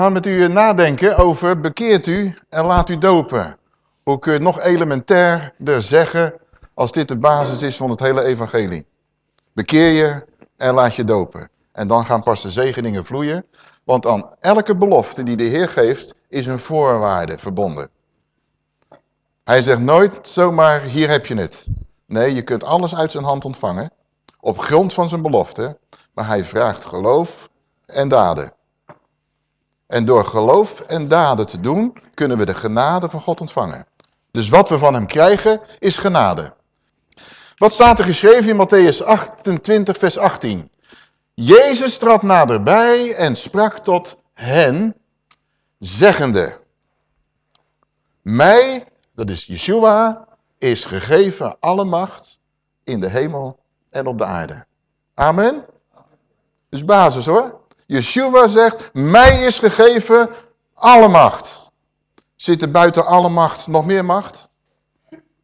Gaan met u nadenken over bekeert u en laat u dopen. Hoe kun je het nog elementairder zeggen als dit de basis is van het hele evangelie. Bekeer je en laat je dopen. En dan gaan pas de zegeningen vloeien. Want aan elke belofte die de Heer geeft is een voorwaarde verbonden. Hij zegt nooit zomaar hier heb je het. Nee, je kunt alles uit zijn hand ontvangen. Op grond van zijn belofte. Maar hij vraagt geloof en daden. En door geloof en daden te doen, kunnen we de genade van God ontvangen. Dus wat we van hem krijgen, is genade. Wat staat er geschreven in Matthäus 28, vers 18? Jezus trad naderbij en sprak tot hen, zeggende, Mij, dat is Yeshua, is gegeven alle macht in de hemel en op de aarde. Amen? Dus basis hoor. Yeshua zegt, mij is gegeven alle macht. Zit er buiten alle macht nog meer macht?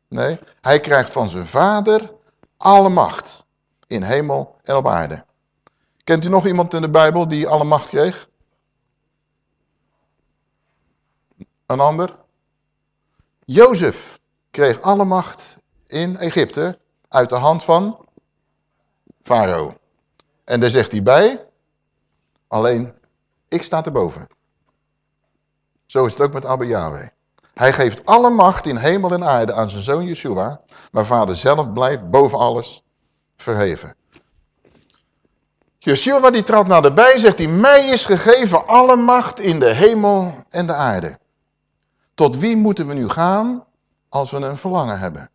Nee, hij krijgt van zijn vader alle macht. In hemel en op aarde. Kent u nog iemand in de Bijbel die alle macht kreeg? Een ander? Jozef kreeg alle macht in Egypte uit de hand van Farao. En daar zegt hij bij, alleen ik sta erboven. Zo is het ook met Abba Yahweh. Hij geeft alle macht in hemel en aarde aan zijn zoon Yeshua, maar vader zelf blijft boven alles verheven. Yeshua die trad naderbij, zegt hij, mij is gegeven alle macht in de hemel en de aarde. Tot wie moeten we nu gaan als we een verlangen hebben?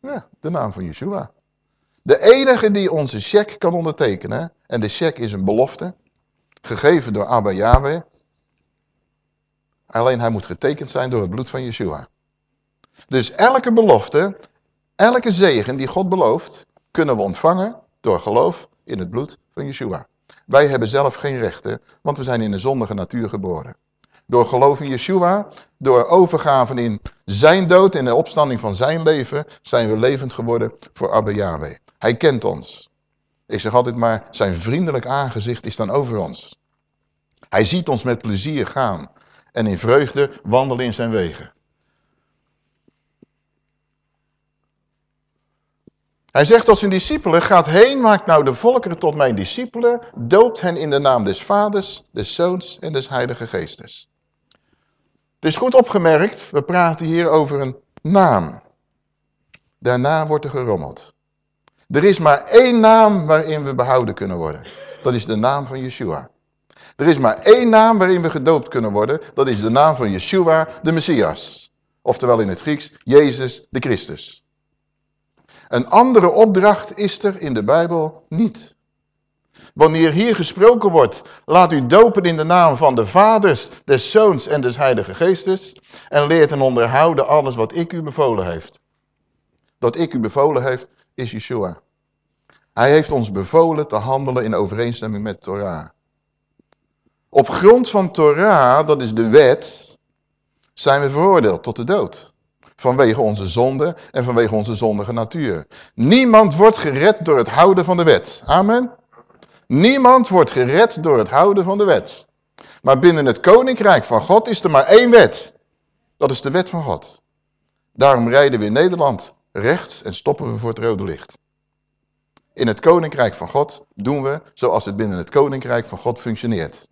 Ja, de naam van Yeshua. De enige die onze cheque kan ondertekenen, en de cheque is een belofte, gegeven door Abba Yahweh. Alleen hij moet getekend zijn door het bloed van Yeshua. Dus elke belofte, elke zegen die God belooft, kunnen we ontvangen door geloof in het bloed van Yeshua. Wij hebben zelf geen rechten, want we zijn in een zondige natuur geboren. Door geloof in Yeshua, door overgave in zijn dood en de opstanding van zijn leven, zijn we levend geworden voor Abba Yahweh. Hij kent ons. Ik zeg altijd maar, zijn vriendelijk aangezicht is dan over ons. Hij ziet ons met plezier gaan en in vreugde wandelen in zijn wegen. Hij zegt tot zijn discipelen, gaat heen, maakt nou de volkeren tot mijn discipelen, doopt hen in de naam des vaders, des zoons en des heilige geestes. Is goed opgemerkt, we praten hier over een naam. Daarna wordt er gerommeld. Er is maar één naam waarin we behouden kunnen worden. Dat is de naam van Yeshua. Er is maar één naam waarin we gedoopt kunnen worden. Dat is de naam van Yeshua, de Messias. Oftewel in het Grieks, Jezus de Christus. Een andere opdracht is er in de Bijbel niet. Wanneer hier gesproken wordt, laat u dopen in de naam van de vaders, des zoons en des heilige geestes en leert en onderhouden alles wat ik u bevolen heeft. Dat ik u bevolen heeft, is Yeshua. Hij heeft ons bevolen te handelen in overeenstemming met Torah. Op grond van Torah, dat is de wet, zijn we veroordeeld tot de dood. Vanwege onze zonde en vanwege onze zondige natuur. Niemand wordt gered door het houden van de wet. Amen. Niemand wordt gered door het houden van de wet. Maar binnen het koninkrijk van God is er maar één wet. Dat is de wet van God. Daarom rijden we in Nederland rechts en stoppen we voor het rode licht. In het koninkrijk van God doen we zoals het binnen het koninkrijk van God functioneert.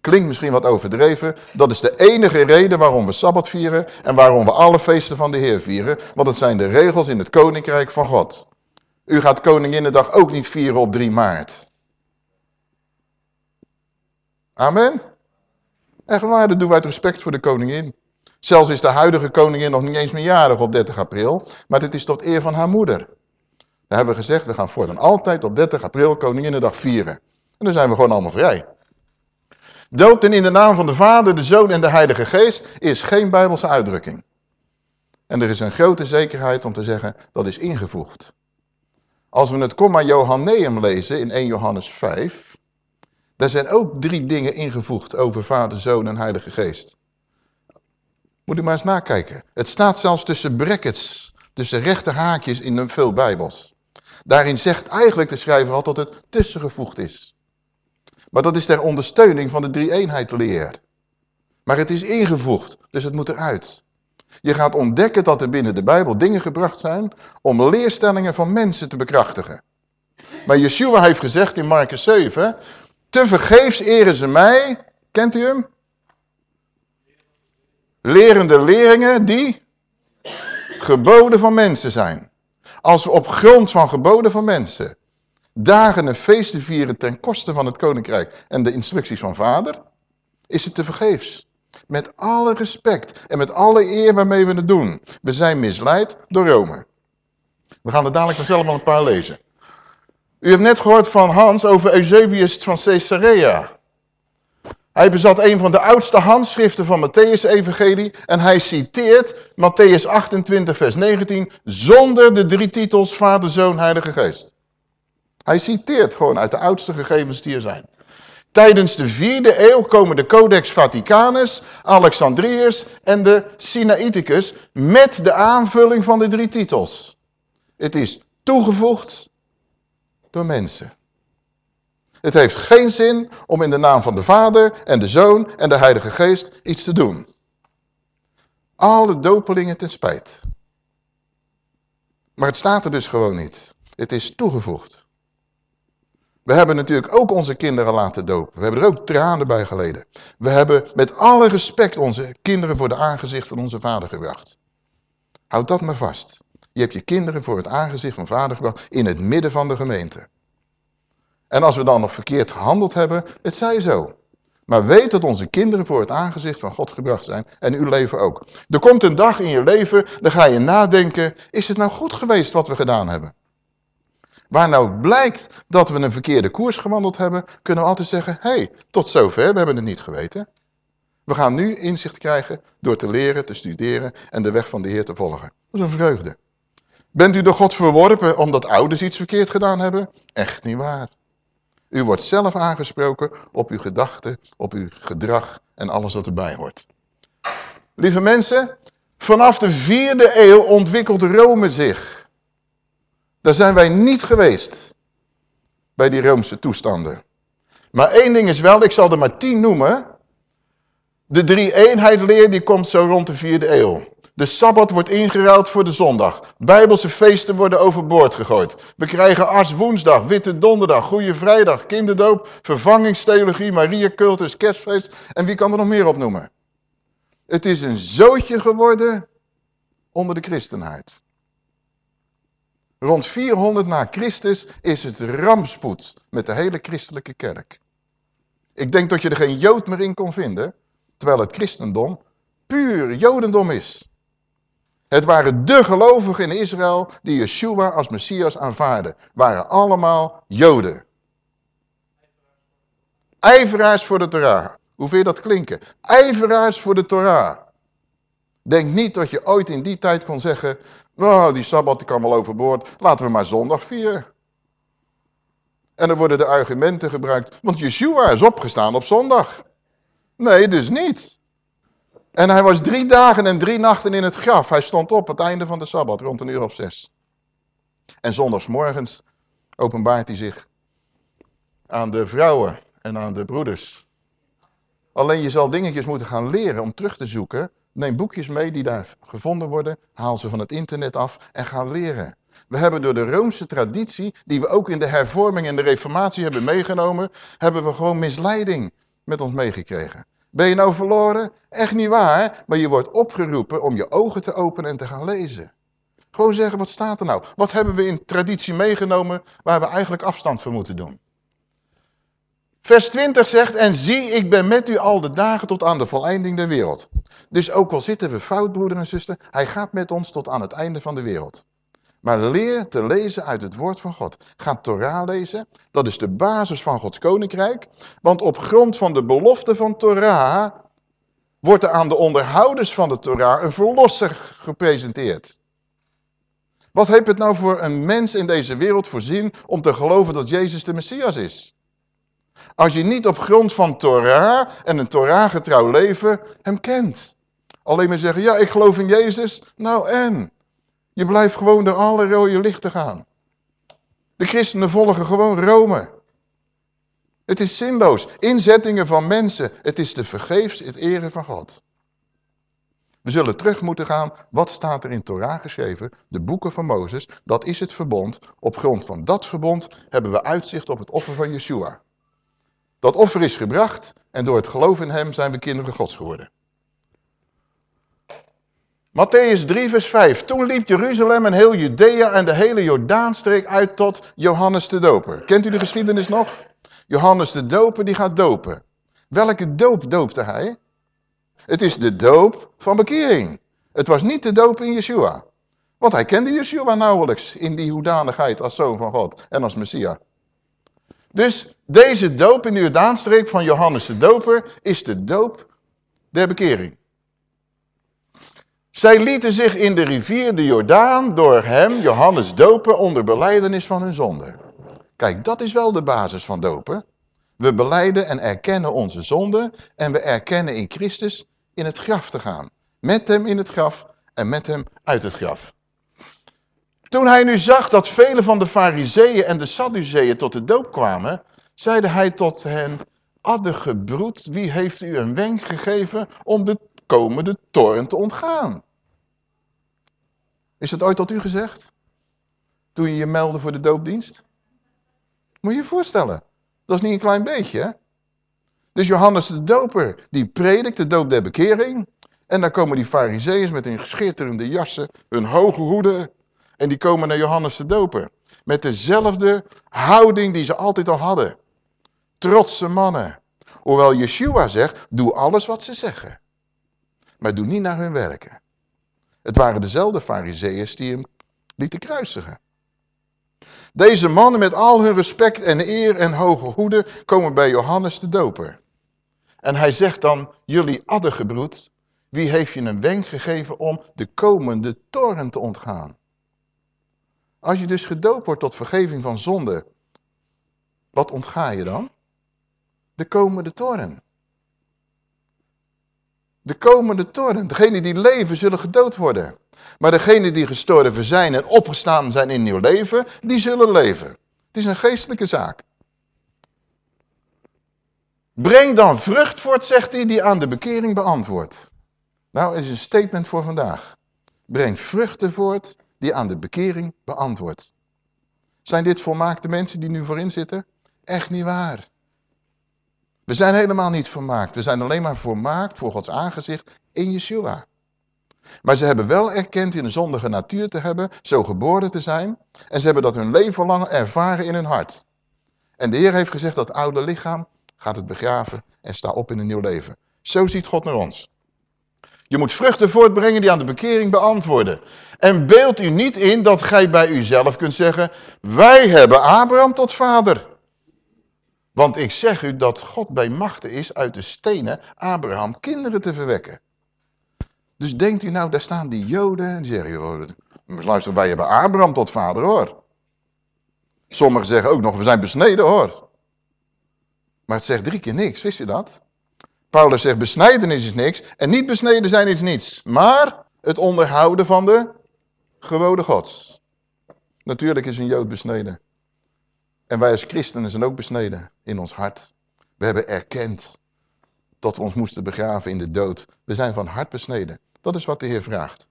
Klinkt misschien wat overdreven. Dat is de enige reden waarom we Sabbat vieren en waarom we alle feesten van de Heer vieren. Want het zijn de regels in het koninkrijk van God. U gaat Koninginnedag ook niet vieren op 3 maart. Amen. Echt waar, doen wij uit respect voor de koningin. Zelfs is de huidige koningin nog niet eens meer jarig op 30 april. Maar dit is tot eer van haar moeder. Daar hebben we gezegd, we gaan voortaan altijd op 30 april Koninginnedag vieren. En dan zijn we gewoon allemaal vrij. Dopen in de naam van de Vader, de Zoon en de Heilige Geest is geen Bijbelse uitdrukking. En er is een grote zekerheid om te zeggen, dat is ingevoegd. Als we het komma Johanneum lezen in 1 Johannes 5, daar zijn ook drie dingen ingevoegd over Vader, Zoon en Heilige Geest. Moet u maar eens nakijken. Het staat zelfs tussen brackets, tussen rechte haakjes in veel Bijbels. Daarin zegt eigenlijk de schrijver al dat het tussengevoegd is. Maar dat is ter ondersteuning van de drie-eenheid leer. Maar het is ingevoegd, dus het moet eruit. Je gaat ontdekken dat er binnen de Bijbel dingen gebracht zijn om leerstellingen van mensen te bekrachtigen. Maar Yeshua heeft gezegd in Marcus 7, te vergeefs eren ze mij, kent u hem? Lerende leringen die geboden van mensen zijn. Als we op grond van geboden van mensen dagen en feesten vieren ten koste van het koninkrijk en de instructies van vader, is het te vergeefs. Met alle respect en met alle eer waarmee we het doen. We zijn misleid door Rome. We gaan er dadelijk vanzelf wel een paar lezen. U hebt net gehoord van Hans over Eusebius van Caesarea. Hij bezat een van de oudste handschriften van Matthäus evangelie en hij citeert Matthäus 28 vers 19 zonder de drie titels Vader, Zoon, Heilige Geest. Hij citeert gewoon uit de oudste gegevens die er zijn. Tijdens de vierde eeuw komen de Codex Vaticanus, Alexandriërs en de Sinaiticus met de aanvulling van de drie titels. Het is toegevoegd door mensen. Het heeft geen zin om in de naam van de Vader en de Zoon en de Heilige Geest iets te doen. Alle dopelingen ten spijt. Maar het staat er dus gewoon niet. Het is toegevoegd. We hebben natuurlijk ook onze kinderen laten dopen. We hebben er ook tranen bij geleden. We hebben met alle respect onze kinderen voor de aangezicht van onze vader gebracht. Houd dat maar vast. Je hebt je kinderen voor het aangezicht van vader gebracht in het midden van de gemeente. En als we dan nog verkeerd gehandeld hebben, het zij zo. Maar weet dat onze kinderen voor het aangezicht van God gebracht zijn. En uw leven ook. Er komt een dag in je leven, dan ga je nadenken, is het nou goed geweest wat we gedaan hebben? Waar nou blijkt dat we een verkeerde koers gewandeld hebben, kunnen we altijd zeggen, hé, hey, tot zover, we hebben het niet geweten. We gaan nu inzicht krijgen door te leren, te studeren en de weg van de Heer te volgen. Dat is een vreugde. Bent u door God verworpen omdat ouders iets verkeerd gedaan hebben? Echt niet waar. U wordt zelf aangesproken op uw gedachten, op uw gedrag en alles wat erbij hoort. Lieve mensen, vanaf de vierde eeuw ontwikkelt Rome zich. Daar zijn wij niet geweest bij die Roomse toestanden. Maar één ding is wel, ik zal er maar tien noemen. De drie-eenheid leer die komt zo rond de vierde eeuw. De Sabbat wordt ingeruild voor de zondag. Bijbelse feesten worden overboord gegooid. We krijgen Ars Woensdag, Witte Donderdag, Goede Vrijdag, Kinderdoop, Vervangingstheologie, Mariacultus, Kerstfeest. En wie kan er nog meer opnoemen? Het is een zootje geworden onder de christenheid. Rond 400 na Christus is het rampspoed met de hele christelijke kerk. Ik denk dat je er geen Jood meer in kon vinden, terwijl het christendom puur Jodendom is. Het waren de gelovigen in Israël die Yeshua als Messias aanvaarden. Waren allemaal Joden. Ijveraars voor de Torah. Hoe vind je dat klinken? Ijveraars voor de Torah. Denk niet dat je ooit in die tijd kon zeggen... Oh, die Sabbat kan wel overboord. Laten we maar zondag vieren. En dan worden de argumenten gebruikt. Want Yeshua is opgestaan op zondag. Nee, dus niet. En hij was drie dagen en drie nachten in het graf. Hij stond op het einde van de Sabbat, rond een uur of zes. En zondagsmorgens openbaart hij zich aan de vrouwen en aan de broeders. Alleen je zal dingetjes moeten gaan leren om terug te zoeken. Neem boekjes mee die daar gevonden worden. Haal ze van het internet af en ga leren. We hebben door de Roomse traditie, die we ook in de hervorming en de reformatie hebben meegenomen, hebben we gewoon misleiding met ons meegekregen. Ben je nou verloren? Echt niet waar, maar je wordt opgeroepen om je ogen te openen en te gaan lezen. Gewoon zeggen, wat staat er nou? Wat hebben we in traditie meegenomen waar we eigenlijk afstand van moeten doen? Vers 20 zegt, en zie, ik ben met u al de dagen tot aan de voleinding der wereld. Dus ook al zitten we fout, broeder en zuster, hij gaat met ons tot aan het einde van de wereld. Maar leer te lezen uit het woord van God. Ga Torah lezen. Dat is de basis van Gods koninkrijk. Want op grond van de belofte van Torah wordt er aan de onderhouders van de Torah een verlosser gepresenteerd. Wat heeft het nou voor een mens in deze wereld voorzien om te geloven dat Jezus de Messias is? Als je niet op grond van Torah en een Torah getrouw leven hem kent. Alleen maar zeggen, ja ik geloof in Jezus, nou en? Je blijft gewoon door alle rode lichten gaan. De christenen volgen gewoon Rome. Het is zinloos. Inzettingen van mensen. Het is te vergeefs het eren van God. We zullen terug moeten gaan. Wat staat er in Torah geschreven? De boeken van Mozes. Dat is het verbond. Op grond van dat verbond hebben we uitzicht op het offer van Yeshua. Dat offer is gebracht en door het geloof in hem zijn we kinderen gods geworden. Matthäus 3 vers 5. Toen liep Jeruzalem en heel Judea en de hele Jordaanstreek uit tot Johannes de Doper. Kent u de geschiedenis nog? Johannes de Doper die gaat dopen. Welke doop doopte hij? Het is de doop van bekering. Het was niet de doop in Yeshua. Want hij kende Yeshua nauwelijks in die hoedanigheid als zoon van God en als Messia. Dus deze doop in de Jordaanstreek van Johannes de Doper is de doop der bekering. Zij lieten zich in de rivier de Jordaan door hem, Johannes, dopen onder beleidenis van hun zonde. Kijk, dat is wel de basis van dopen. We beleiden en erkennen onze zonde en we erkennen in Christus in het graf te gaan. Met hem in het graf en met hem uit het graf. Toen hij nu zag dat vele van de fariseeën en de sadduceeën tot de doop kwamen, zeide hij tot hen, addergebroed, wie heeft u een wenk gegeven om de komende toren te ontgaan? Is dat ooit tot u gezegd? Toen je je meldde voor de doopdienst? Moet je je voorstellen. Dat is niet een klein beetje, hè? Dus Johannes de Doper, die predikt de doop der bekering. En dan komen die fariseeërs met hun schitterende jassen, hun hoge hoeden. En die komen naar Johannes de Doper. Met dezelfde houding die ze altijd al hadden. Trotse mannen. Hoewel Yeshua zegt, doe alles wat ze zeggen. Maar doe niet naar hun werken. Het waren dezelfde fariseeërs die hem lieten kruisigen. Deze mannen met al hun respect en eer en hoge hoeden komen bij Johannes de Doper. En hij zegt dan, jullie addergebroed, wie heeft je een wenk gegeven om de komende toren te ontgaan? Als je dus gedoopt wordt tot vergeving van zonde, wat ontga je dan? De komende toren. De komende toren. Degenen die leven zullen gedood worden. Maar degenen die gestorven zijn en opgestaan zijn in nieuw leven, die zullen leven. Het is een geestelijke zaak. Breng dan vrucht voort, zegt hij, die aan de bekering beantwoordt. Nou, is een statement voor vandaag. Breng vruchten voort die aan de bekering beantwoordt. Zijn dit volmaakte mensen die nu voorin zitten? Echt niet waar. We zijn helemaal niet vermaakt. We zijn alleen maar vermaakt voor Gods aangezicht in Yeshua. Maar ze hebben wel erkend in een zondige natuur te hebben, zo geboren te zijn. En ze hebben dat hun leven lang ervaren in hun hart. En de Heer heeft gezegd dat oude lichaam gaat het begraven en sta op in een nieuw leven. Zo ziet God naar ons. Je moet vruchten voortbrengen die aan de bekering beantwoorden. En beeld u niet in dat gij bij uzelf kunt zeggen, wij hebben Abraham tot vader. Want ik zeg u dat God bij machten is uit de stenen Abraham kinderen te verwekken. Dus denkt u nou, daar staan die joden en die zeggen, luister, wij hebben Abraham tot vader hoor. Sommigen zeggen ook nog, we zijn besneden hoor. Maar het zegt drie keer niks, wist u dat? Paulus zegt, besnijdenis is niks en niet besneden zijn is niets. Maar het onderhouden van de gewone gods. Natuurlijk is een jood besneden. En wij als christenen zijn ook besneden in ons hart. We hebben erkend dat we ons moesten begraven in de dood. We zijn van hart besneden. Dat is wat de Heer vraagt.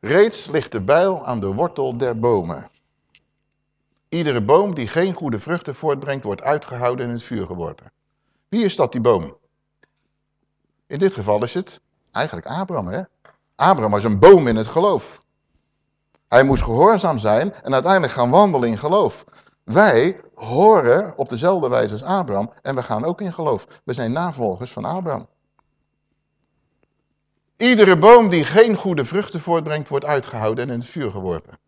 Reeds ligt de bijl aan de wortel der bomen. Iedere boom die geen goede vruchten voortbrengt, wordt uitgehouden en in het vuur geworpen. Wie is dat, die boom? In dit geval is het eigenlijk Abraham, hè? Abraham was een boom in het geloof. Hij moest gehoorzaam zijn en uiteindelijk gaan wandelen in geloof. Wij horen op dezelfde wijze als Abraham en we gaan ook in geloof. We zijn navolgers van Abraham. Iedere boom die geen goede vruchten voortbrengt, wordt uitgehouden en in het vuur geworpen.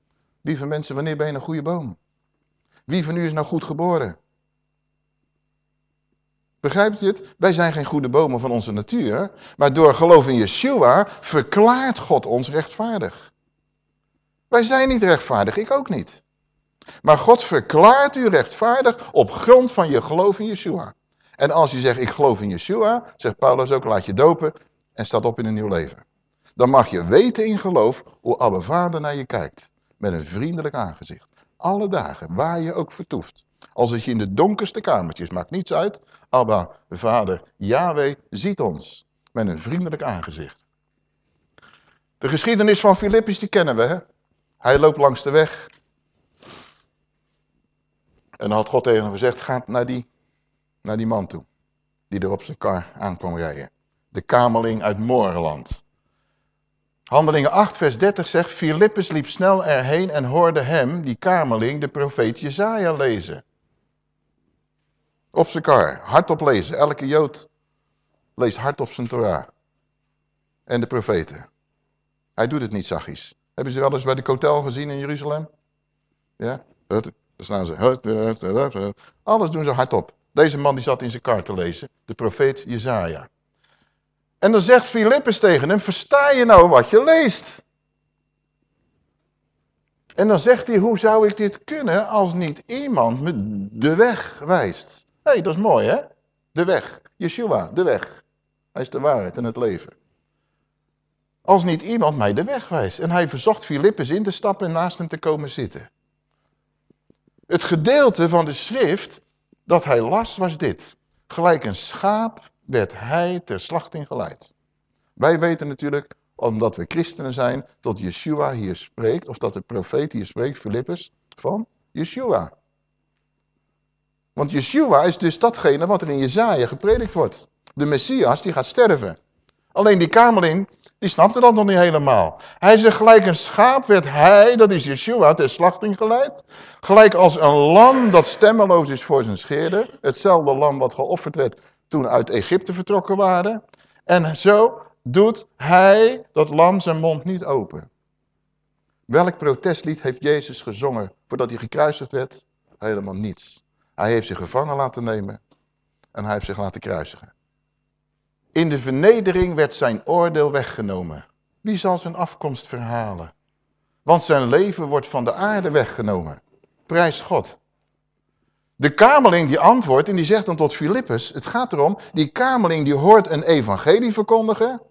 Lieve mensen, wanneer ben je een goede boom? Wie van u is nou goed geboren? Begrijpt u het? Wij zijn geen goede bomen van onze natuur, maar door geloof in Yeshua verklaart God ons rechtvaardig. Wij zijn niet rechtvaardig, ik ook niet. Maar God verklaart u rechtvaardig op grond van je geloof in Yeshua. En als je zegt, ik geloof in Yeshua, zegt Paulus ook, laat je dopen en staat op in een nieuw leven. Dan mag je weten in geloof hoe Abba Vader naar je kijkt. Met een vriendelijk aangezicht. Alle dagen, waar je ook vertoeft. Als het je in de donkerste kamertjes, maakt niets uit. Abba, vader, Yahweh, ziet ons met een vriendelijk aangezicht. De geschiedenis van Filippus, die kennen we. Hè? Hij loopt langs de weg. En dan had God tegen hem gezegd, ga naar die, naar die man toe. Die er op zijn kar aan kwam rijden. De kameling uit Moorland. Handelingen 8 vers 30 zegt, Filippus liep snel erheen en hoorde hem, die kameling, de profeet Jezaja lezen. Op zijn kar, hardop lezen. Elke Jood leest hardop zijn Torah. En de profeten. Hij doet het niet zachtjes. Hebben ze wel eens bij de kotel gezien in Jeruzalem? Ja? Daar staan ze. Alles doen ze hardop. Deze man die zat in zijn kar te lezen. De profeet Jezaja. En dan zegt Filippus tegen hem, versta je nou wat je leest? En dan zegt hij, hoe zou ik dit kunnen als niet iemand me de weg wijst? Hé, hey, dat is mooi hè? De weg. Yeshua, de weg. Hij is de waarheid en het leven. Als niet iemand mij de weg wijst. En hij verzocht Filippus in te stappen en naast hem te komen zitten. Het gedeelte van de schrift dat hij las was dit. Gelijk een schaap werd hij ter slachting geleid. Wij weten natuurlijk, omdat we christenen zijn, dat Yeshua hier spreekt, of dat de profeet hier spreekt, Filippus, van Yeshua. Want Yeshua is dus datgene wat er in Jezaja gepredikt wordt. De Messias die gaat sterven. Alleen die kamerling, die snapte dat nog niet helemaal. Hij zegt gelijk een schaap werd hij, dat is Yeshua, ter slachting geleid. Gelijk als een lam dat stemmeloos is voor zijn scheerder. Hetzelfde lam wat geofferd werd toen uit Egypte vertrokken waren. En zo doet hij, dat lam, zijn mond niet open. Welk protestlied heeft Jezus gezongen voordat hij gekruisigd werd? Helemaal niets. Hij heeft zich gevangen laten nemen en hij heeft zich laten kruisigen. In de vernedering werd zijn oordeel weggenomen. Wie zal zijn afkomst verhalen? Want zijn leven wordt van de aarde weggenomen. Prijs God. De kameling die antwoordt en die zegt dan tot Filippus, het gaat erom, die kameling die hoort een evangelie verkondigen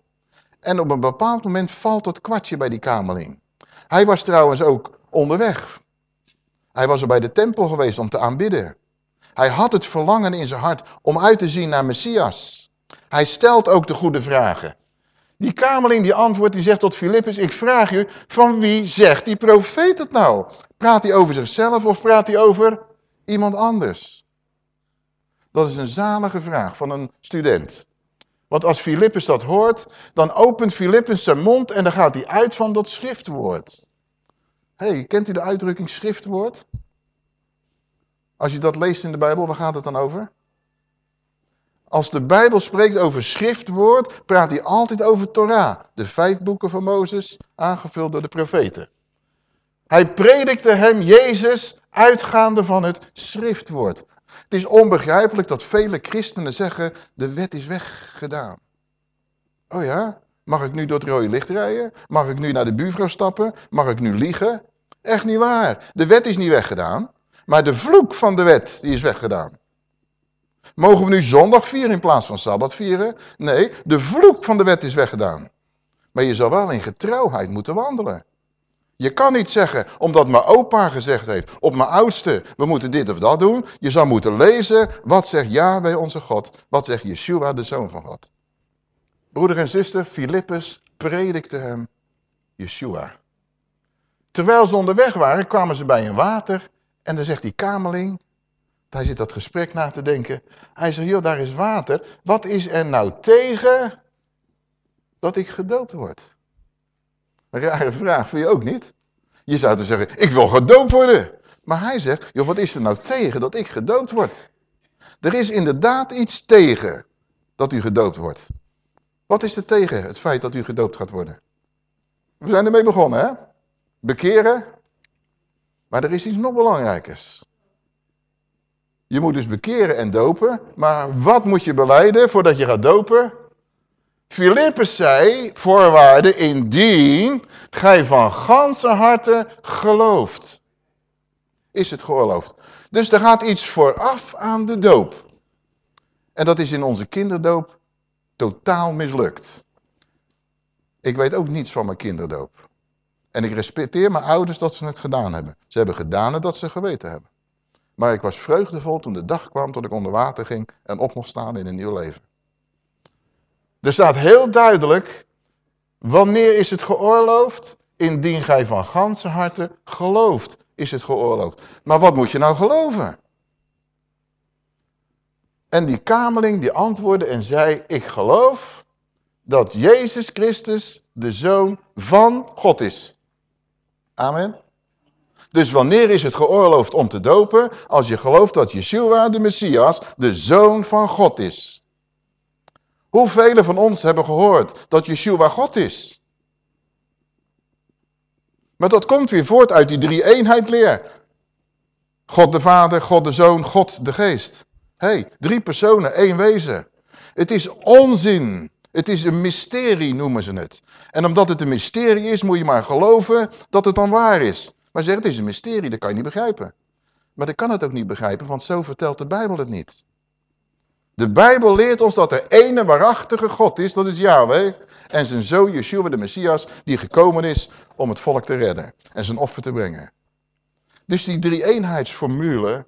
en op een bepaald moment valt het kwartje bij die kameling. Hij was trouwens ook onderweg. Hij was er bij de tempel geweest om te aanbidden. Hij had het verlangen in zijn hart om uit te zien naar Messias. Hij stelt ook de goede vragen. Die kameling die antwoordt, die zegt tot Filippus, ik vraag u, van wie zegt die profeet het nou? Praat hij over zichzelf of praat hij over iemand anders? Dat is een zalige vraag van een student. Want als Filippus dat hoort, dan opent Filippus zijn mond en dan gaat hij uit van dat schriftwoord. hey, kent u de uitdrukking schriftwoord? Als je dat leest in de Bijbel, waar gaat het dan over? Als de Bijbel spreekt over schriftwoord, praat hij altijd over Torah. De vijf boeken van Mozes, aangevuld door de profeten. Hij predikte hem, Jezus, uitgaande van het schriftwoord. Het is onbegrijpelijk dat vele christenen zeggen, de wet is weggedaan. Oh ja? Mag ik nu door het rode licht rijden? Mag ik nu naar de buurvrouw stappen? Mag ik nu liegen? Echt niet waar. De wet is niet weggedaan. Maar de vloek van de wet, die is weggedaan. Mogen we nu zondag vieren in plaats van Sabbat vieren? Nee, de vloek van de wet is weggedaan. Maar je zal wel in getrouwheid moeten wandelen. Je kan niet zeggen, omdat mijn opa gezegd heeft, op mijn oudste, we moeten dit of dat doen. Je zal moeten lezen, wat zegt Yahweh onze God, wat zegt Yeshua de Zoon van God. Broeder en zuster, Filippus predikte hem Yeshua. Terwijl ze onderweg waren, kwamen ze bij een water en dan zegt die kameling, hij zit dat gesprek na te denken. Hij zegt, joh, daar is water. Wat is er nou tegen dat ik gedoopt word? Een rare vraag, vind je ook niet? Je zou dus zeggen, ik wil gedoopt worden. Maar hij zegt, joh, wat is er nou tegen dat ik gedoopt word? Er is inderdaad iets tegen dat u gedoopt wordt. Wat is er tegen het feit dat u gedoopt gaat worden? We zijn ermee begonnen, hè? Bekeren. Maar er is iets nog belangrijkers. Je moet dus bekeren en dopen. Maar wat moet je beleiden voordat je gaat dopen? Filippus zei, voorwaarde, indien gij van ganse harte gelooft. Is het geoorloofd. Dus er gaat iets vooraf aan de doop. En dat is in onze kinderdoop totaal mislukt. Ik weet ook niets van mijn kinderdoop. En ik respecteer mijn ouders dat ze het gedaan hebben. Ze hebben gedaan dat ze geweten hebben. Maar ik was vreugdevol toen de dag kwam dat ik onder water ging en op mocht staan in een nieuw leven. Er staat heel duidelijk, wanneer is het geoorloofd? Indien gij van ganse harte gelooft, is het geoorloofd. Maar wat moet je nou geloven? En die kameling die antwoordde en zei, ik geloof dat Jezus Christus de Zoon van God is. Amen. Dus wanneer is het geoorloofd om te dopen? Als je gelooft dat Yeshua de Messias de Zoon van God is. Hoeveel van ons hebben gehoord dat Yeshua God is? Maar dat komt weer voort uit die drie-eenheid leer. God de Vader, God de Zoon, God de Geest. Hé, hey, drie personen, één wezen. Het is onzin. Het is een mysterie, noemen ze het. En omdat het een mysterie is, moet je maar geloven dat het dan waar is. Maar zeg, het is een mysterie, dat kan je niet begrijpen. Maar ik kan het ook niet begrijpen, want zo vertelt de Bijbel het niet. De Bijbel leert ons dat er ene waarachtige God is, dat is Yahweh. En zijn zoon Yeshua de Messias, die gekomen is om het volk te redden. En zijn offer te brengen. Dus die drie-eenheidsformule,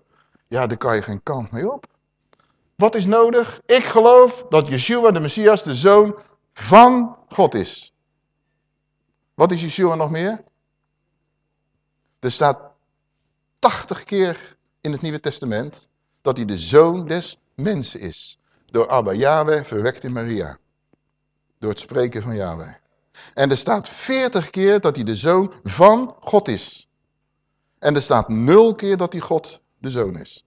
ja, daar kan je geen kant mee op. Wat is nodig? Ik geloof dat Yeshua de Messias de zoon van God is. Wat is Yeshua nog meer? Er staat 80 keer in het Nieuwe Testament dat hij de zoon des mensen is. Door Abba Yahweh verwekt in Maria. Door het spreken van Yahweh. En er staat 40 keer dat hij de zoon van God is. En er staat 0 keer dat hij God de zoon is.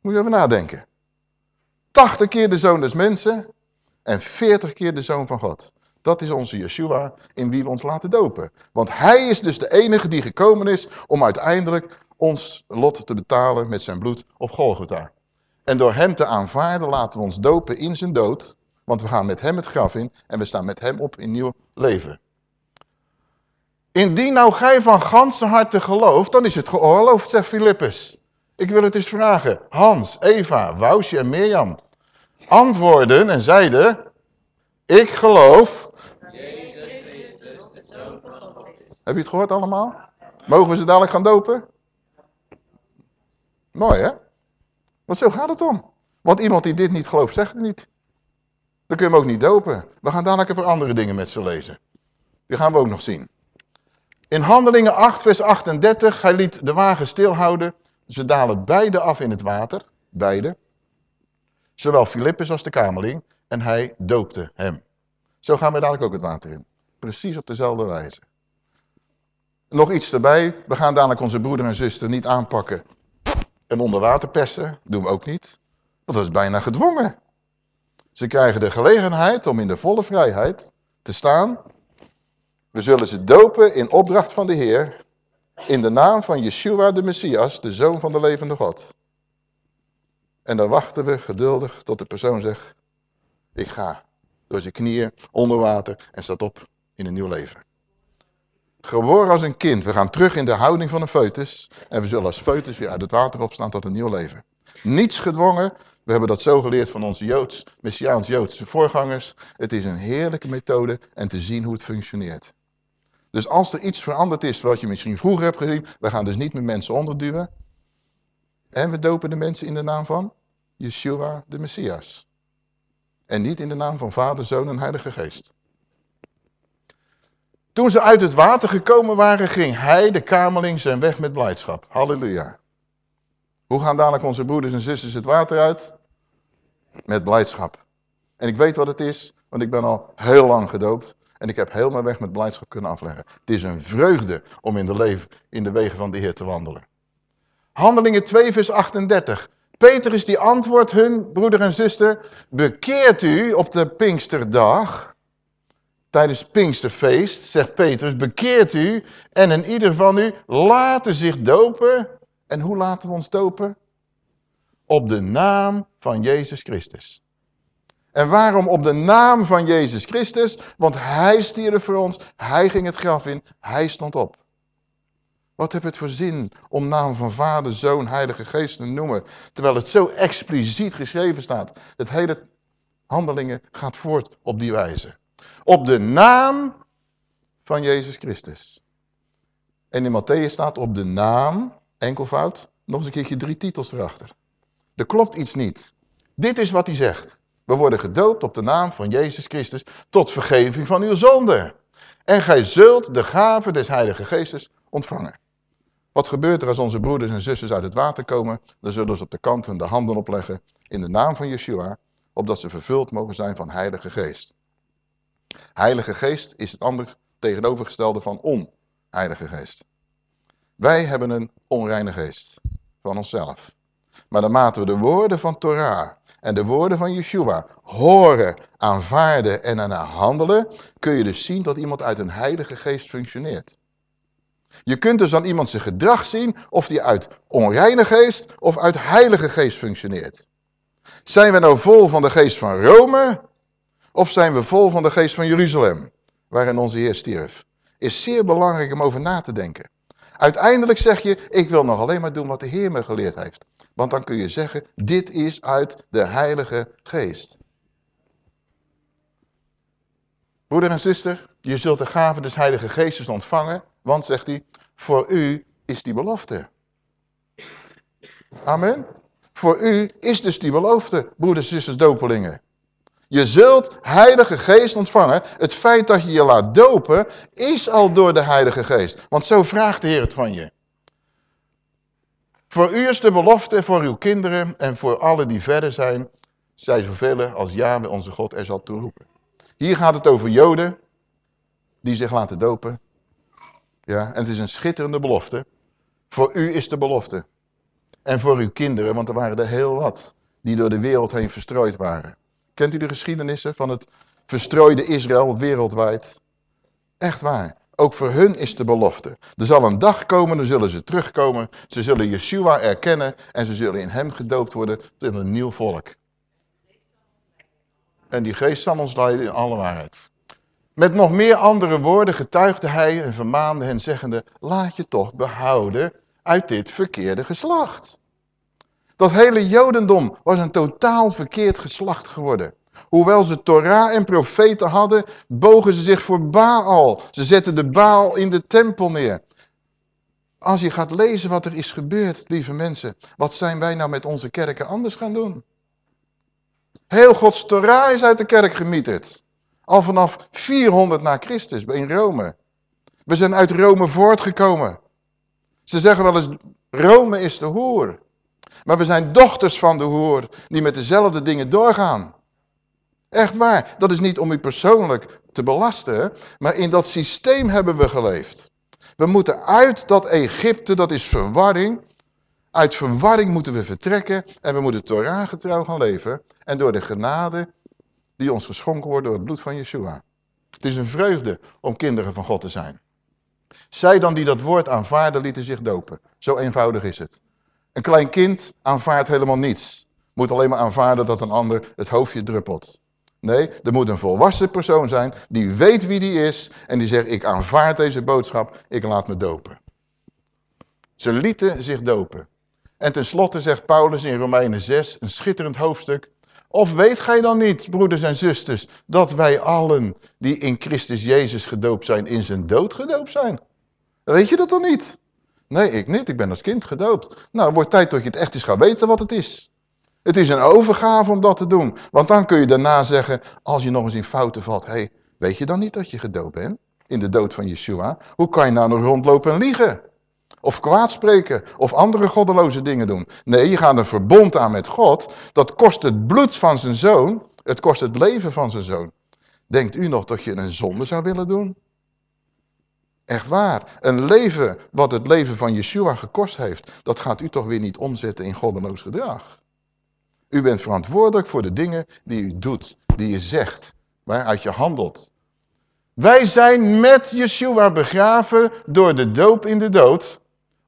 Moet je even nadenken. 80 keer de zoon des mensen en 40 keer de zoon van God. Dat is onze Yeshua in wie we ons laten dopen. Want hij is dus de enige die gekomen is om uiteindelijk ons lot te betalen met zijn bloed op Golgotha. En door hem te aanvaarden laten we ons dopen in zijn dood. Want we gaan met hem het graf in en we staan met hem op in nieuw leven. Indien nou gij van ganse harte gelooft, dan is het geoorloofd, zegt Filippus. Ik wil het eens vragen. Hans, Eva, Wousje en Mirjam antwoorden en zeiden, ik geloof... Jezus Christus. Heb je het gehoord allemaal? Mogen we ze dadelijk gaan dopen? Mooi hè? Want zo gaat het om. Want iemand die dit niet gelooft, zegt het niet. Dan kun je hem ook niet dopen. We gaan dadelijk een paar andere dingen met ze lezen. Die gaan we ook nog zien. In Handelingen 8, vers 38, hij liet de wagen stilhouden. Ze dalen beide af in het water. Beide. Zowel Filippus als de kamerling. En hij doopte hem. Zo gaan we dadelijk ook het water in. Precies op dezelfde wijze. Nog iets erbij. We gaan dadelijk onze broeder en zuster niet aanpakken en onder water persen. Doen we ook niet. Want dat is bijna gedwongen. Ze krijgen de gelegenheid om in de volle vrijheid te staan. We zullen ze dopen in opdracht van de Heer. In de naam van Yeshua de Messias, de Zoon van de levende God. En dan wachten we geduldig tot de persoon zegt, ik ga door zijn knieën onder water en staat op in een nieuw leven. Geboren als een kind. We gaan terug in de houding van een foetus. En we zullen als foetus weer uit het water opstaan tot een nieuw leven. Niets gedwongen. We hebben dat zo geleerd van onze Joods, Messiaans-Joodse voorgangers. Het is een heerlijke methode en te zien hoe het functioneert. Dus als er iets veranderd is wat je misschien vroeger hebt gezien. We gaan dus niet meer mensen onderduwen. En we dopen de mensen in de naam van Yeshua de Messias. En niet in de naam van Vader, Zoon en Heilige Geest. Toen ze uit het water gekomen waren, ging hij, de kamerling, zijn weg met blijdschap. Halleluja. Hoe gaan dadelijk onze broeders en zusters het water uit? Met blijdschap. En ik weet wat het is, want ik ben al heel lang gedoopt. En ik heb heel mijn weg met blijdschap kunnen afleggen. Het is een vreugde om in de, leven, in de wegen van de Heer te wandelen. Handelingen 2 vers 38. Petrus die antwoordt hun, broeder en zuster, bekeert u op de Pinksterdag tijdens Pinksterfeest, zegt Petrus, bekeert u en een ieder van u laten zich dopen. En hoe laten we ons dopen? Op de naam van Jezus Christus. En waarom op de naam van Jezus Christus? Want hij stierf voor ons, hij ging het graf in, hij stond op. Wat heb het voor zin om naam van Vader, Zoon, Heilige Geest te noemen, terwijl het zo expliciet geschreven staat. Het hele handelingen gaat voort op die wijze. Op de naam van Jezus Christus. En in Matthäus staat op de naam, enkelvoud, nog eens een keertje drie titels erachter. Er klopt iets niet. Dit is wat hij zegt. We worden gedoopt op de naam van Jezus Christus tot vergeving van uw zonden. En gij zult de gave des Heilige Geestes ontvangen. Wat gebeurt er als onze broeders en zusters uit het water komen? Dan zullen ze op de kanten de handen opleggen in de naam van Yeshua, opdat ze vervuld mogen zijn van Heilige Geest. Heilige Geest is het andere tegenovergestelde van onheilige geest. Wij hebben een onreine geest van onszelf. Maar naarmate we de woorden van Torah en de woorden van Yeshua horen, aanvaarden en ernaar handelen, kun je dus zien dat iemand uit een heilige geest functioneert. Je kunt dus aan iemand zijn gedrag zien of die uit onreine geest of uit heilige geest functioneert. Zijn we nou vol van de geest van Rome of zijn we vol van de geest van Jeruzalem, waarin onze Heer stierf? Is zeer belangrijk om over na te denken. Uiteindelijk zeg je, ik wil nog alleen maar doen wat de Heer me geleerd heeft. Want dan kun je zeggen, dit is uit de Heilige Geest. Broeder en zuster, je zult de gave des Heilige Geestes ontvangen, want, zegt hij, voor u is die belofte. Amen. Voor u is dus die belofte, broeders zusters dopelingen. Je zult Heilige Geest ontvangen. Het feit dat je je laat dopen is al door de Heilige Geest. Want zo vraagt de Heer het van je. Voor u is de belofte, voor uw kinderen en voor alle die verder zijn, zij zoveel als Yahweh onze God er zal toeroepen. Hier gaat het over Joden die zich laten dopen. Ja, en het is een schitterende belofte. Voor u is de belofte. En voor uw kinderen, want er waren er heel wat die door de wereld heen verstrooid waren. Kent u de geschiedenissen van het verstrooide Israël wereldwijd? Echt waar. Ook voor hun is de belofte. Er zal een dag komen, dan zullen ze terugkomen. Ze zullen Yeshua erkennen en ze zullen in hem gedoopt worden tot een nieuw volk. En die geest zal ons leiden in alle waarheid. Met nog meer andere woorden getuigde hij en vermaande hen zeggende, laat je toch behouden uit dit verkeerde geslacht. Dat hele jodendom was een totaal verkeerd geslacht geworden. Hoewel ze Torah en profeten hadden, bogen ze zich voor Baal. Ze zetten de Baal in de tempel neer. Als je gaat lezen wat er is gebeurd, lieve mensen, wat zijn wij nou met onze kerken anders gaan doen? Heel Gods Torah is uit de kerk gemieterd. Al vanaf 400 na Christus in Rome. We zijn uit Rome voortgekomen. Ze zeggen wel eens, Rome is de hoer. Maar we zijn dochters van de hoer die met dezelfde dingen doorgaan. Echt waar. Dat is niet om u persoonlijk te belasten, maar in dat systeem hebben we geleefd. We moeten uit dat Egypte, dat is verwarring. Uit verwarring moeten we vertrekken en we moeten Torah getrouw gaan leven. En door de genade die ons geschonken wordt door het bloed van Yeshua. Het is een vreugde om kinderen van God te zijn. Zij dan die dat woord aanvaarden, lieten zich dopen. Zo eenvoudig is het. Een klein kind aanvaardt helemaal niets. Moet alleen maar aanvaarden dat een ander het hoofdje druppelt. Nee, er moet een volwassen persoon zijn die weet wie die is en die zegt, ik aanvaard deze boodschap, ik laat me dopen. Ze lieten zich dopen. En tenslotte zegt Paulus in Romeinen 6, een schitterend hoofdstuk. Of weet gij dan niet, broeders en zusters, dat wij allen die in Christus Jezus gedoopt zijn, in zijn dood gedoopt zijn? Weet je dat dan niet? Nee, ik niet. Ik ben als kind gedoopt. Nou, het wordt tijd dat je het echt eens gaat weten wat het is. Het is een overgave om dat te doen. Want dan kun je daarna zeggen, als je nog eens in fouten valt. hey, weet je dan niet dat je gedoopt bent? In de dood van Yeshua. Hoe kan je nou nog rondlopen en liegen? Of kwaad spreken. Of andere goddeloze dingen doen. Nee, je gaat een verbond aan met God. Dat kost het bloed van zijn zoon. Het kost het leven van zijn zoon. Denkt u nog dat je een zonde zou willen doen? Echt waar. Een leven wat het leven van Yeshua gekost heeft, dat gaat u toch weer niet omzetten in goddeloos gedrag. U bent verantwoordelijk voor de dingen die u doet, die je zegt, waaruit je handelt. Wij zijn met Yeshua begraven door de doop in de dood,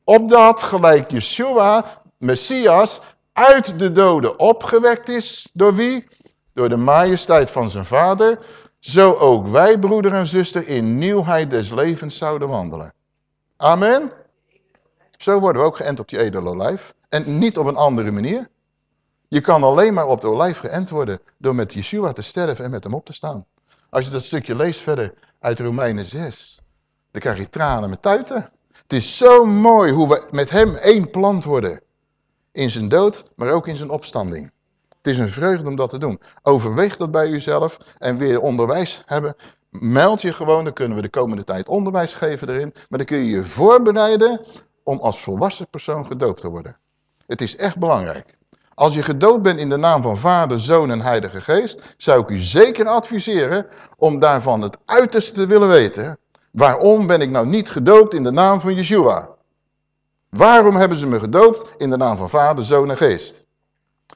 opdat gelijk Yeshua, Messias, uit de doden opgewekt is. Door wie? Door de majesteit van zijn vader, zo ook wij, broeder en zuster, in nieuwheid des levens zouden wandelen. Amen. Zo worden we ook geënt op die edele olijf. En niet op een andere manier. Je kan alleen maar op de olijf geënt worden door met Yeshua te sterven en met hem op te staan. Als je dat stukje leest verder uit Romeinen 6, dan krijg je tranen met tuiten. Het is zo mooi hoe we met hem één plant worden. In zijn dood, maar ook in zijn opstanding. Het is een vreugde om dat te doen. Overweeg dat bij uzelf en weer onderwijs hebben. Meld je gewoon, dan kunnen we de komende tijd onderwijs geven erin. Maar dan kun je je voorbereiden om als volwassen persoon gedoopt te worden. Het is echt belangrijk. Als je gedoopt bent in de naam van Vader, Zoon en Heilige Geest, zou ik u zeker adviseren om daarvan het uiterste te willen weten. Waarom ben ik nou niet gedoopt in de naam van Yeshua? Waarom hebben ze me gedoopt in de naam van Vader, Zoon en Geest?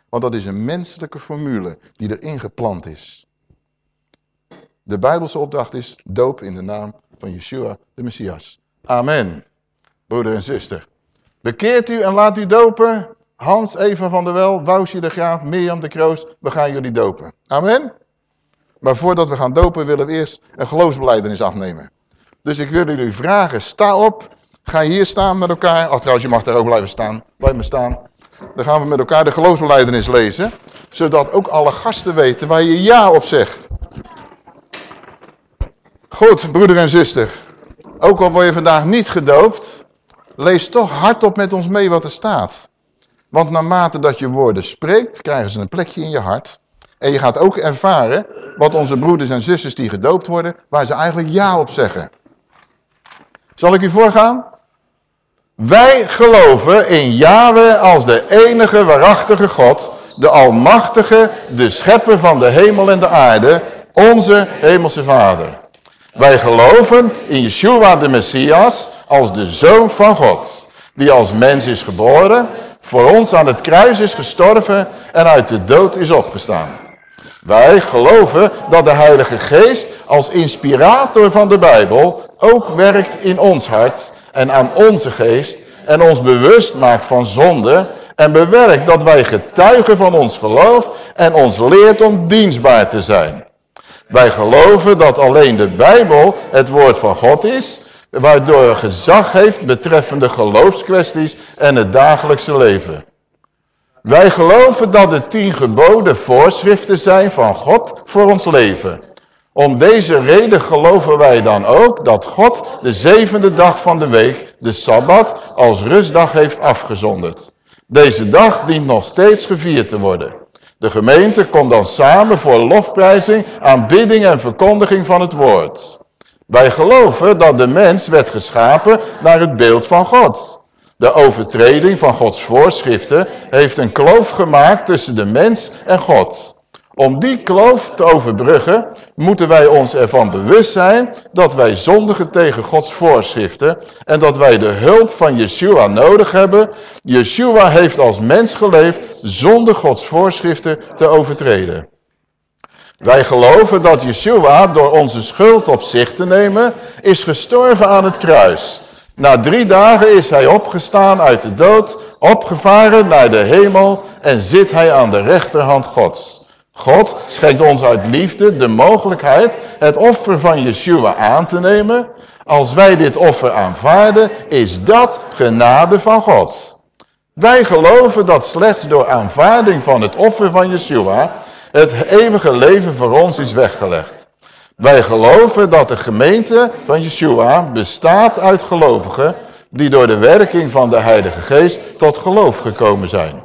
Want dat is een menselijke formule die erin geplant is. De Bijbelse opdracht is doop in de naam van Yeshua, de Messias. Amen. Broeder en zuster. Bekeert u en laat u dopen. Hans Eva van der Wel, Wousje de Graaf, Mirjam de Kroos. We gaan jullie dopen. Amen. Maar voordat we gaan dopen willen we eerst een geloofsbeleidenis afnemen. Dus ik wil jullie vragen, sta op. Ga hier staan met elkaar. Of trouwens, je mag daar ook blijven staan. Blijf staan. Dan gaan we met elkaar de geloofsbeleidenis lezen. Zodat ook alle gasten weten waar je ja op zegt. Goed, broeder en zuster. Ook al word je vandaag niet gedoopt, lees toch hardop met ons mee wat er staat. Want naarmate dat je woorden spreekt, krijgen ze een plekje in je hart. En je gaat ook ervaren wat onze broeders en zusters die gedoopt worden, waar ze eigenlijk ja op zeggen. Zal ik u voorgaan? Wij geloven in Yahweh als de enige waarachtige God, de almachtige, de schepper van de hemel en de aarde, onze hemelse vader. Wij geloven in Yeshua de Messias als de Zoon van God, die als mens is geboren, voor ons aan het kruis is gestorven en uit de dood is opgestaan. Wij geloven dat de Heilige Geest als inspirator van de Bijbel ook werkt in ons hart en aan onze geest en ons bewust maakt van zonde en bewerkt dat wij getuigen van ons geloof en ons leert om dienstbaar te zijn. Wij geloven dat alleen de Bijbel het woord van God is, waardoor gezag heeft betreffende geloofskwesties en het dagelijkse leven. Wij geloven dat de tien geboden voorschriften zijn van God voor ons leven. Om deze reden geloven wij dan ook dat God de zevende dag van de week, de Sabbat, als rustdag heeft afgezonderd. Deze dag dient nog steeds gevierd te worden. De gemeente komt dan samen voor lofprijzing, aanbidding en verkondiging van het woord. Wij geloven dat de mens werd geschapen naar het beeld van God. De overtreding van Gods voorschriften heeft een kloof gemaakt tussen de mens en God. Om die kloof te overbruggen, moeten wij ons ervan bewust zijn dat wij zondigen tegen Gods voorschriften en dat wij de hulp van Yeshua nodig hebben. Yeshua heeft als mens geleefd zonder Gods voorschriften te overtreden. Wij geloven dat Yeshua door onze schuld op zich te nemen is gestorven aan het kruis. Na drie dagen is hij opgestaan uit de dood, opgevaren naar de hemel en zit hij aan de rechterhand Gods. God schenkt ons uit liefde de mogelijkheid het offer van Yeshua aan te nemen. Als wij dit offer aanvaarden, is dat genade van God. Wij geloven dat slechts door aanvaarding van het offer van Yeshua het eeuwige leven voor ons is weggelegd. Wij geloven dat de gemeente van Yeshua bestaat uit gelovigen die door de werking van de Heilige Geest tot geloof gekomen zijn.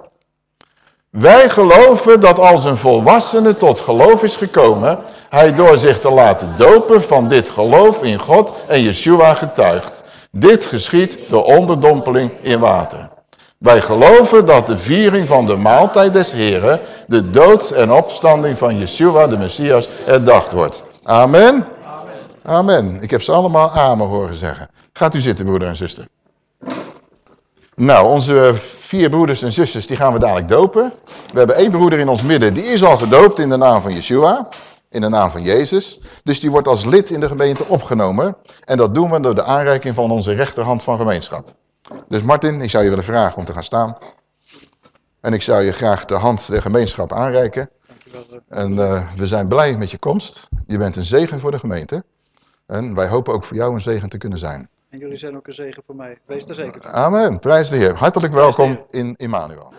Wij geloven dat als een volwassene tot geloof is gekomen, hij door zich te laten dopen van dit geloof in God en Yeshua getuigt. Dit geschiet door onderdompeling in water. Wij geloven dat de viering van de maaltijd des Heren, de dood en opstanding van Yeshua de Messias, herdacht wordt. Amen? Amen. Amen. Ik heb ze allemaal amen horen zeggen. Gaat u zitten, broeder en zuster. Nou, onze vier broeders en zusters, die gaan we dadelijk dopen. We hebben één broeder in ons midden, die is al gedoopt in de naam van Yeshua. In de naam van Jezus. Dus die wordt als lid in de gemeente opgenomen. En dat doen we door de aanreiking van onze rechterhand van gemeenschap. Dus Martin, ik zou je willen vragen om te gaan staan. En ik zou je graag de hand der gemeenschap aanreiken. En uh, we zijn blij met je komst. Je bent een zegen voor de gemeente. En wij hopen ook voor jou een zegen te kunnen zijn. En jullie zijn ook een zegen voor mij. Wees er zeker van. Amen. Prijs de Heer. Hartelijk welkom in Immanuel.